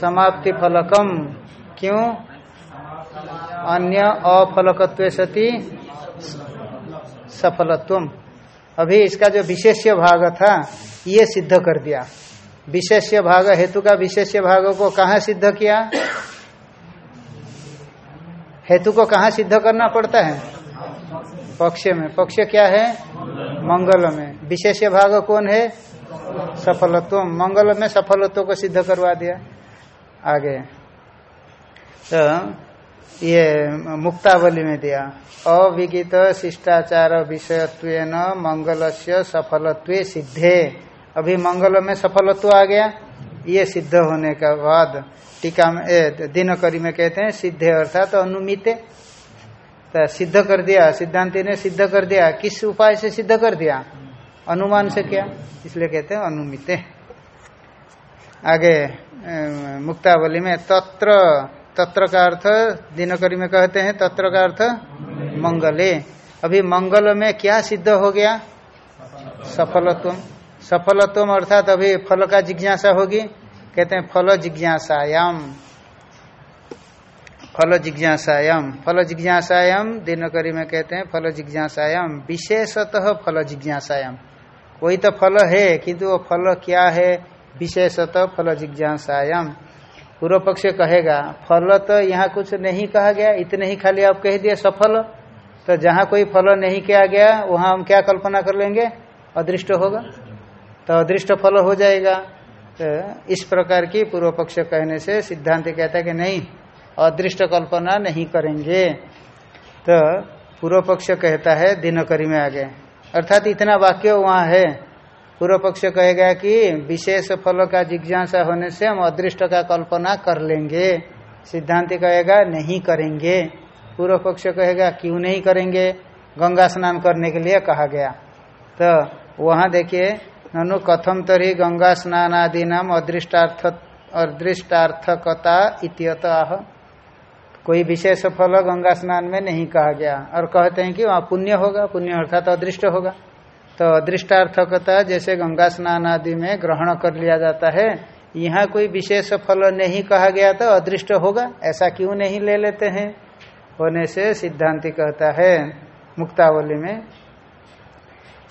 समाप्ति फलकम। क्यों? अन्य अफलकत्व सती सफलत्व अभी इसका जो विशेष्य भाग था, ये सिद्ध कर दिया। विशेष्य भाग, हेतु का विशेष्य भाग को कहा सिद्ध किया? हेतु को कहा सिद्ध करना पड़ता है? पक्ष में। पक्ष क्या है? मंगल में। विशेष भाग कौन है? सफलत्व। मंगल में सफलत्व को सिद्ध करवा दिया। आगे। तो ये मुक्तावली में दिया। अविगित शिष्टाचार विषयत्व मंगल से सफलत्व सिद्धे। अभी मंगल में सफलत्व आ गया। ये सिद्ध होने के बाद टीका में दिनकरी में कहते हैं सिद्धे अर्थात तो अनुमित। तो सिद्ध कर दिया, सिद्धांति ने सिद्ध कर दिया, किस उपाय से सिद्ध कर दिया? अनुमान से क्या, इसलिए कहते हैं अनुमित। आगे मुक्तावली में तत्र तत्र का अर्थ, दिनकरी में कहते हैं तत्र का अर्थ मंगले। अभी मंगल में क्या सिद्ध हो गया? सफलत्व। सफलत्व अर्थात अभी फल का जिज्ञासा होगी। कहते हैं, फल जिज्ञासायाम। फल जिज्ञासायाम। फल जिज्ञासायाम, दिनकरी में कहते हैं, फल जिज्ञासायाम। विशेषतः फल जिज्ञासायाम। कोई तो फल है, किंतु वो फल क्या है? विशेषतः फल जिज्ञासायाम। पूर्व पक्ष कहेगा, फल तो यहाँ कुछ नहीं कहा गया, इतने ही खाली आप कह दिए सफल। तो जहाँ कोई फल नहीं किया गया, वहाँ हम क्या कल्पना कर लेंगे? अदृष्ट होगा। तो अदृष्ट फल हो जाएगा। तो इस प्रकार की पूर्व पक्ष कहने से सिद्धांत कहता है कि नहीं, अदृष्ट कल्पना नहीं करेंगे। तो पूर्व पक्ष कहता है दिनकरी में आगे। अर्थात इतना वाक्य वहाँ है। पूर्व पक्ष कहेगा कि विशेष फल का जिज्ञासा होने से हम अदृष्ट का कल्पना कर लेंगे। सिद्धांत कहेगा, नहीं करेंगे। पूर्व पक्ष कहेगा, क्यों नहीं करेंगे? गंगा स्नान करने के लिए कहा गया। तो वहाँ देखिए ननु कथम तरी गंगा स्नान आदि नाम अदृष्टार्थ अदृष्टार्थकता इत्यत। आह कोई विशेष फल गंगा स्नान में नहीं कहा गया। और कहते हैं कि वहाँ पुण्य होगा, पुण्य अर्थात अदृष्ट होगा। तो अदृष्टार्थकता जैसे गंगा स्नान आदि में ग्रहण कर लिया जाता है, यहाँ कोई विशेष फल नहीं कहा गया तो अदृष्ट होगा, ऐसा क्यों नहीं ले लेते हैं? होने से सिद्धांति कहता है, मुक्तावली में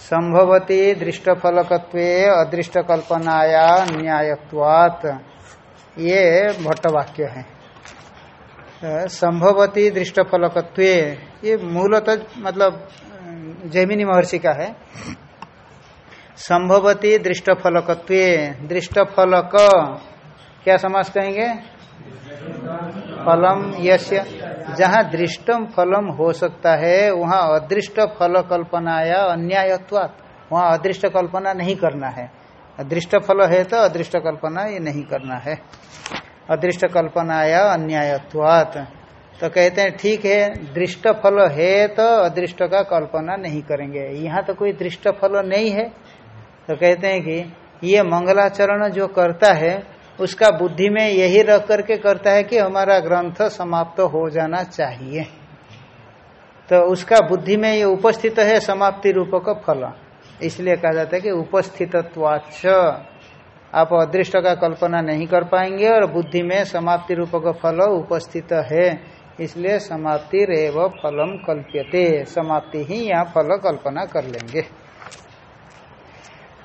संभवती दृष्ट फलकत्व अदृष्ट कल्पनाया न्यायत्वात। ये भट्ट वाक्य है संभवती दृष्ट फलकत्व ये मूलतः मतलब जैमिनी महर्षि का है। संभवती दृष्ट फलकत्व दृष्ट फलक क्या समास कहेंगे? फलम यश्य जहाँ दृष्टम फलम हो सकता है, वहाँ अदृष्ट फल कल्पना या अन्यायत्वात। वहाँ अदृष्ट कल्पना नहीं करना है। अदृष्ट फल है तो अदृष्ट कल्पना ये नहीं करना है। अदृष्ट कल्पना या अन्यायत्वात। तो कहते हैं, ठीक है, दृष्ट फल है तो अदृष्ट का कल्पना नहीं करेंगे। यहाँ तो कोई दृष्ट फल नहीं है। तो कहते हैं कि ये मंगलाचरण जो करता है उसका बुद्धि में यही रख करके करता है कि हमारा ग्रंथ समाप्त हो जाना चाहिए। तो उसका बुद्धि में ये उपस्थित है समाप्ति रूप का फल इसलिए कहा जाता है कि उपस्थित आप अदृष्ट का कल्पना नहीं कर पाएँगे और बुद्धि में समाप्ति रूप का फल उपस्थित है। इसलिए समाप्ति रेव फलम कल्प्यते। समाप्ति ही यहाँ फल कल्पना कर लेंगे।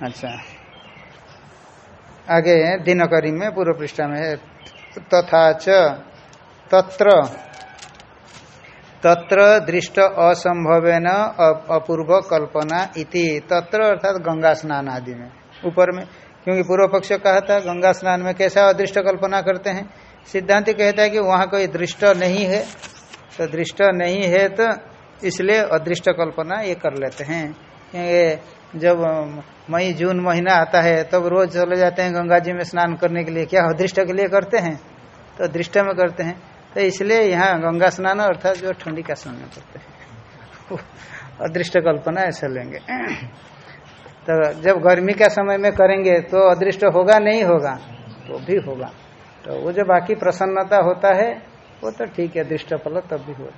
अच्छा। आगे दिनकरी में, पूर्व पृष्ठ में तथा च, तत्र। तत्र दृष्ट असंभवेन अपूर्व कल्पना इति। तत्र अर्थात गंगा स्नान आदि में। ऊपर में, क्योंकि पूर्व पक्ष कहा था, गंगा स्नान में कैसा अदृष्ट कल्पना करते हैं? सिद्धांत कहता है कि वहाँ कोई दृष्ट नहीं है। तो दृष्ट नहीं है तो इसलिए अदृष्ट कल्पना ये कर लेते हैं। जब मई, जून महीना आता है, तब रोज चले जाते हैं गंगा जी में स्नान करने के लिए। क्या अदृष्ट के लिए करते हैं? तो दृष्ट में करते हैं। तो इसलिए यहाँ गंगा स्नान अर्थात जो ठंडी का स्नान करते हैं। [laughs] अदृष्ट कल्पना ऐसे लेंगे। [clears throat] तो जब गर्मी का समय में करेंगे तो अदृष्ट होगा, नहीं होगा? तो भी होगा। तो वो जो बाकी प्रसन्नता होता है, वो तो ठीक है, दृष्ट फल तब भी होगा।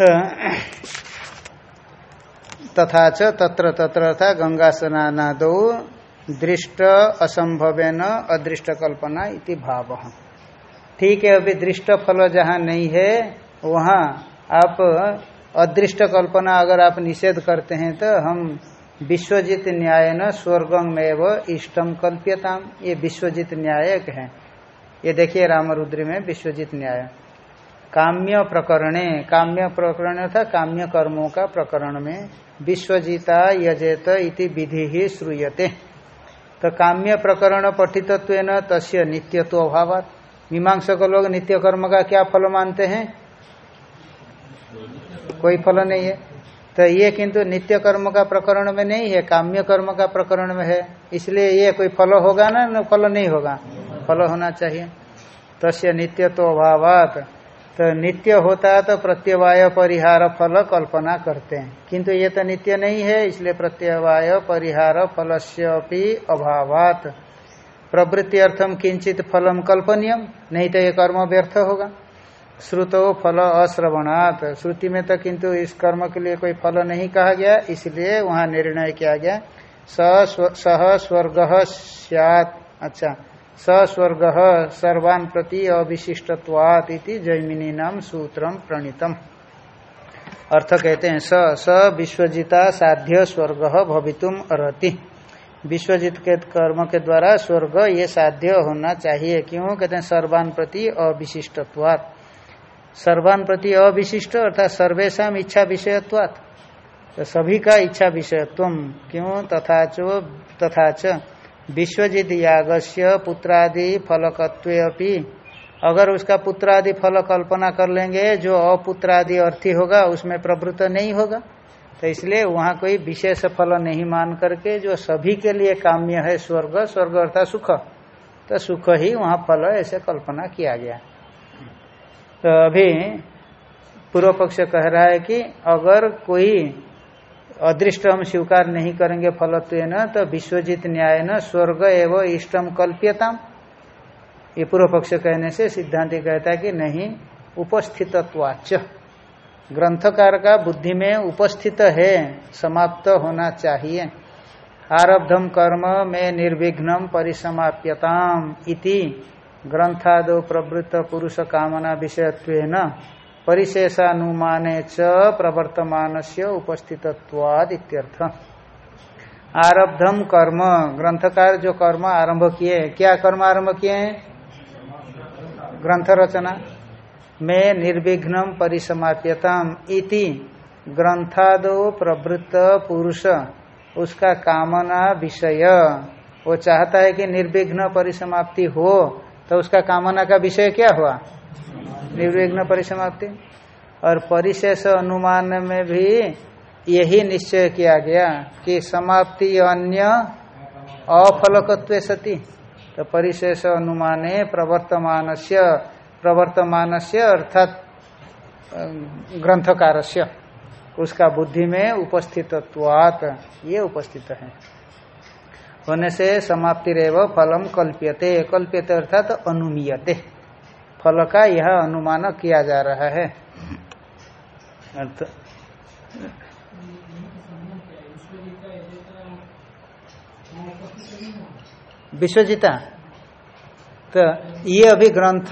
[clears throat] तथा च तत्र तत्र था गंगा स्नादो दृष्ट असंभवेन अदृष्ट कल्पना इति भाव। ठीक है, अभी दृष्ट फल जहाँ नहीं है, वहाँ आप अदृष्ट कल्पना अगर आप निषेध करते हैं तो हम विश्वजित न्याय न स्वर्गम में इष्टम कल्प्यताम ये विश्वजित न्यायक है। ये देखिए रामरुद्री में विश्वजित न्याय। काम्य प्रकरणे, काम्य प्रकरण था, काम्य कर्मों का प्रकरण में विश्वजीता यजेत इति विधि ही श्रूयते। तो काम्य प्रकरण पठितत्व तस्य नित्यत्व अभाव मीमांस मीमांसक लोग नित्य कर्म का क्या फल मानते हैं? कोई फल नहीं है। तो ये किंतु नित्य कर्म का प्रकरण में नहीं है, काम्य कर्म का प्रकरण में है। इसलिए ये कोई फल होगा ना फल नहीं होगा। फल होना चाहिए। तस्य नित्यत्व अभाव तो नित्य होता तो प्रत्यवाय परिहार फल कल्पना करते हैं। किंतु ये तो नित्य नहीं है, इसलिए प्रत्यवाय परिहार फल से अभावात। प्रवृत्ति अर्थम किंचित फलम कल्पनीयम नहीं तो ये कर्म व्यर्थ होगा। श्रुतो फल अश्रवणात्। श्रुति में तो किंतु इस कर्म के लिए कोई फल नहीं कहा गया, इसलिए वहाँ निर्णय किया गया। सह स्वर्ग अच्छा। सस्वर्ग सर्वान् प्रति अविशिष्टत्वात जैमिनी नाम सूत्रम प्रणीतम। अर्थ कहते हैं, स स विश्वजिता साध्य स्वर्ग भवितुम अर्ति विश्वजित के कर्म के द्वारा स्वर्ग ये साध्य होना चाहिए। क्यों? कहते हैं, सर्वान प्रति अविशिष्टत्वात। सर्वान प्रति अविशिष्ट अर्थात सर्वेशा इच्छा विषयत्वात। तो सभी का इच्छा विषयत्व क्यों? तथा चो तथा विश्वजित यागस्य पुत्रादि फलकत्व अगर उसका पुत्रादि फल कल्पना कर लेंगे, जो अपुत्रादि अर्थी होगा, उसमें प्रवृत्त नहीं होगा। तो इसलिए वहाँ कोई विशेष फल नहीं मान करके, जो सभी के लिए काम्य है, स्वर्ग स्वर्ग अर्थात सुख तो सुख ही वहाँ फल ऐसे कल्पना किया गया। तो अभी पूर्व पक्ष कह रहा है कि अगर कोई अदृष्ट हम स्वीकार नहीं करेंगे फलत्व न तो विश्वजित न्याय न स्वर्ग एवं इष्टम कल्प्यताम। ये पूर्व पक्ष कहने से सिद्धांत कहता है कि नहीं उपस्थितत्वाच ग्रंथकार का बुद्धि में उपस्थित है, समाप्त होना चाहिए। आरब्धम कर्म में निर्विघ्नम परिसमाप्यताम इति ग्रंथादो प्रवृत्त पुरुष कामना विषयत्व परिशेषानुमाने च प्रवर्तमान से उपस्थितत्वाद इत्यर्थ। आरब्धम कर्म, ग्रंथकार जो कर्म आरंभ किए, क्या कर्म आरंभ किए? हैं ग्रंथ रचना में निर्विघ्न परिसमाप्यताम इति ग्रंथादो प्रवृत्त पुरुष, उसका कामना विषय। वो चाहता है कि निर्विघ्न परिसमाप्ति हो तो उसका कामना का विषय क्या हुआ? निर्विघ्न परिसमाप्ति। और परिशेष अनुमान में भी यही निश्चय किया गया कि समाप्ति अन्य अफलकत्व सती। तो परिशेष अनुमाने प्रवर्तमान से प्रवर्तमान से अर्थात ग्रंथकार उसका बुद्धि में उपस्थितत्वात ये उपस्थित है। होने से समाप्ति रेव फलम कल्प्यते। कल्प्यते अर्थात अनुमीयते। फल का यह अनुमान किया जा रहा है। अर्थ। विश्वजिता तो ये अभी ग्रंथ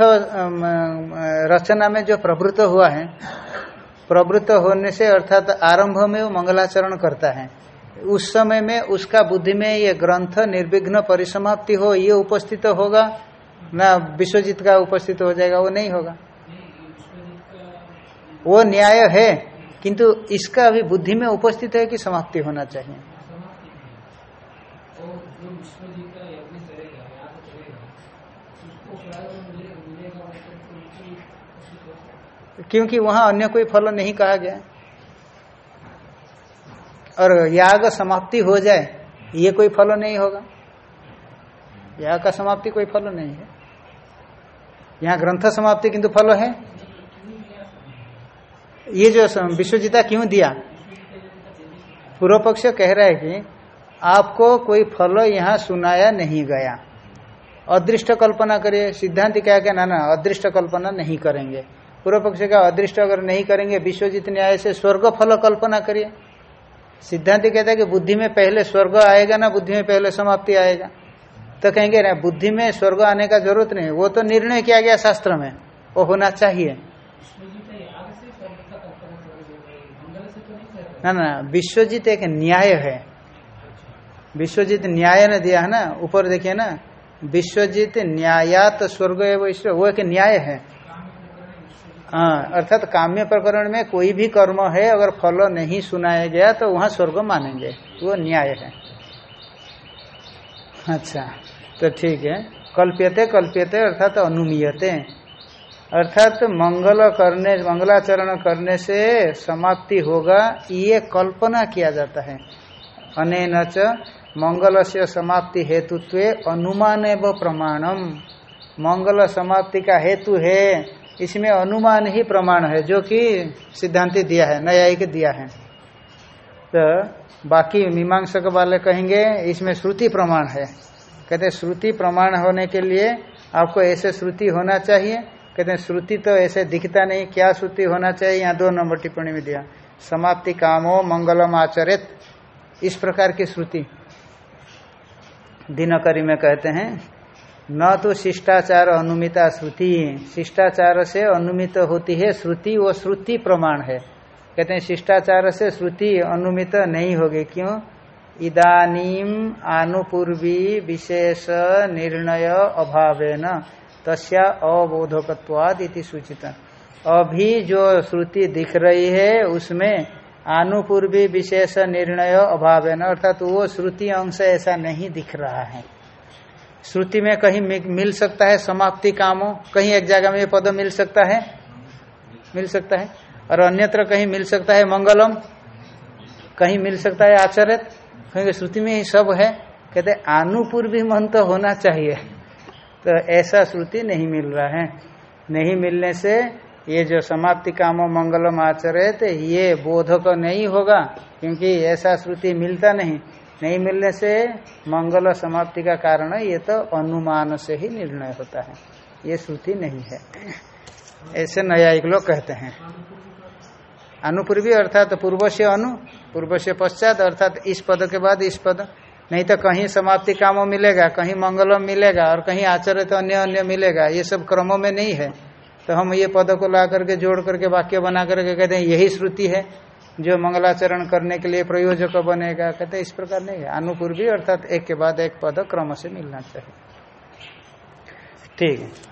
रचना में जो प्रवृत्त हुआ है, प्रवृत्त होने से अर्थात आरंभ में वो मंगलाचरण करता है। उस समय में उसका बुद्धि में ये ग्रंथ निर्विघ्न परिसमाप्ति हो, ये उपस्थित होगा। ना विश्वजीत का उपस्थित हो जाएगा, वो नहीं होगा। वो न्याय है, किंतु इसका अभी बुद्धि में उपस्थित है कि समाप्ति होना चाहिए। क्योंकि वहाँ अन्य कोई फल नहीं कहा गया। और याग समाप्ति हो जाए, ये कोई फल नहीं होगा। याग का समाप्ति कोई फल नहीं है। यहाँ ग्रंथ समाप्ति किंतु फल है? ये जो विश्वजिता क्यों दिया? पूर्व पक्ष कह रहा है कि आपको कोई फल यहाँ सुनाया नहीं गया। अदृष्ट कल्पना करिए। सिद्धांत क्या क्या ना ना, अदृष्ट कल्पना नहीं करेंगे। पूर्व पक्ष का अदृष्ट अगर नहीं करेंगे, विश्वजित न्याय से स्वर्ग फल कल्पना करिए। सिद्धांत कहता है कि बुद्धि में पहले स्वर्ग आएगा ना, बुद्धि में पहले समाप्ति आएगा। तो कहेंगे ना बुद्धि में स्वर्ग आने का ज़रूरत नहीं वो तो निर्णय किया गया शास्त्र में। वो होना चाहिए। ना ना विश्वजीत एक न्याय है। विश्वजीत न्याय ने दिया है ना? ऊपर देखिए ना। विश्वजीत न्यायात स्वर्ग वो एक न्याय है। हाँ अर्थात काम्य प्रकरण में कोई भी कर्म है, अगर फल नहीं सुनाया गया तो वहाँ स्वर्ग मानेंगे। वो न्याय है। अच्छा। तो ठीक है। कल्प्यते कल्प्यते अर्थात अनुमीयते। अर्थात मंगल करने, मंगलाचरण करने से समाप्ति होगा। ये कल्पना किया जाता है। अनेन च मंगल से समाप्ति हेतुत्व अनुमान एवं प्रमाणम। मंगल समाप्ति का हेतु है। इसमें अनुमान ही प्रमाण है, जो कि सिद्धांति दिया है, न्यायिक दिया है। तो बाकी मीमांसक वाले कहेंगे, इसमें श्रुति प्रमाण है। कहते हैं, श्रुति प्रमाण होने के लिए आपको ऐसे श्रुति होना चाहिए। कहते हैं, श्रुति तो ऐसे दिखता नहीं, क्या श्रुति होना चाहिए? यहाँ दो नंबर टिप्पणी में दिया। समाप्ति कामो मंगलम आचरित। इस प्रकार की श्रुति। दिनकरी में कहते हैं, न तो शिष्टाचार अनुमिता श्रुति। शिष्टाचार से अनुमित होती है श्रुति वो श्रुति प्रमाण है। कहते हैं, शिष्टाचार से श्रुति अनुमित नहीं होगी। क्यों? इदानीम आनुपूर्वी विशेष निर्णय अभावेन तस्या अबोधकत्वाद इति सूचित अभी जो श्रुति दिख रही है, उसमें आनुपूर्वी विशेष निर्णय अभावेन, अर्थात वो श्रुति अंश ऐसा नहीं दिख रहा है। श्रुति में कहीं मिल सकता है समाप्ति कामो, कहीं एक जगह में ये पद मिल सकता है? मिल सकता है। और अन्यत्र कहीं मिल सकता है मंगलम, कहीं मिल सकता है आचरित कहीं श्रुति में ही सब है। कहते, आनुपूर्वी मन तो होना चाहिए। तो ऐसा श्रुति नहीं मिल रहा है। नहीं मिलने से ये जो समाप्ति कामो मंगलम आचरित, ये बोधक नहीं होगा, क्योंकि ऐसा श्रुति मिलता नहीं। नहीं मिलने से मंगल समाप्ति का कारण ये तो अनुमान से ही निर्णय होता है। ये श्रुति नहीं है। ऐसे न्यायिक लोग कहते हैं। अनुपूर्वी अर्थात पूर्व से अनु पूर्व से पश्चात, अर्थात इस पद के बाद इस पद। नहीं तो कहीं समाप्ति कामों मिलेगा, कहीं मंगलम मिलेगा, और कहीं आचरित तो अन्य अन्य मिलेगा, ये सब क्रमों में नहीं है। तो हम ये पद को ला करके, जोड़ करके, वाक्य बना करके कहते हैं, यही श्रुति है, जो मंगलाचरण करने के लिए प्रयोजक बनेगा, कहते इस प्रकार नहीं है। अनुपूर्वी अर्थात एक के बाद एक पद क्रम से मिलना चाहिए। ठीक है।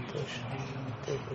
शान्तिः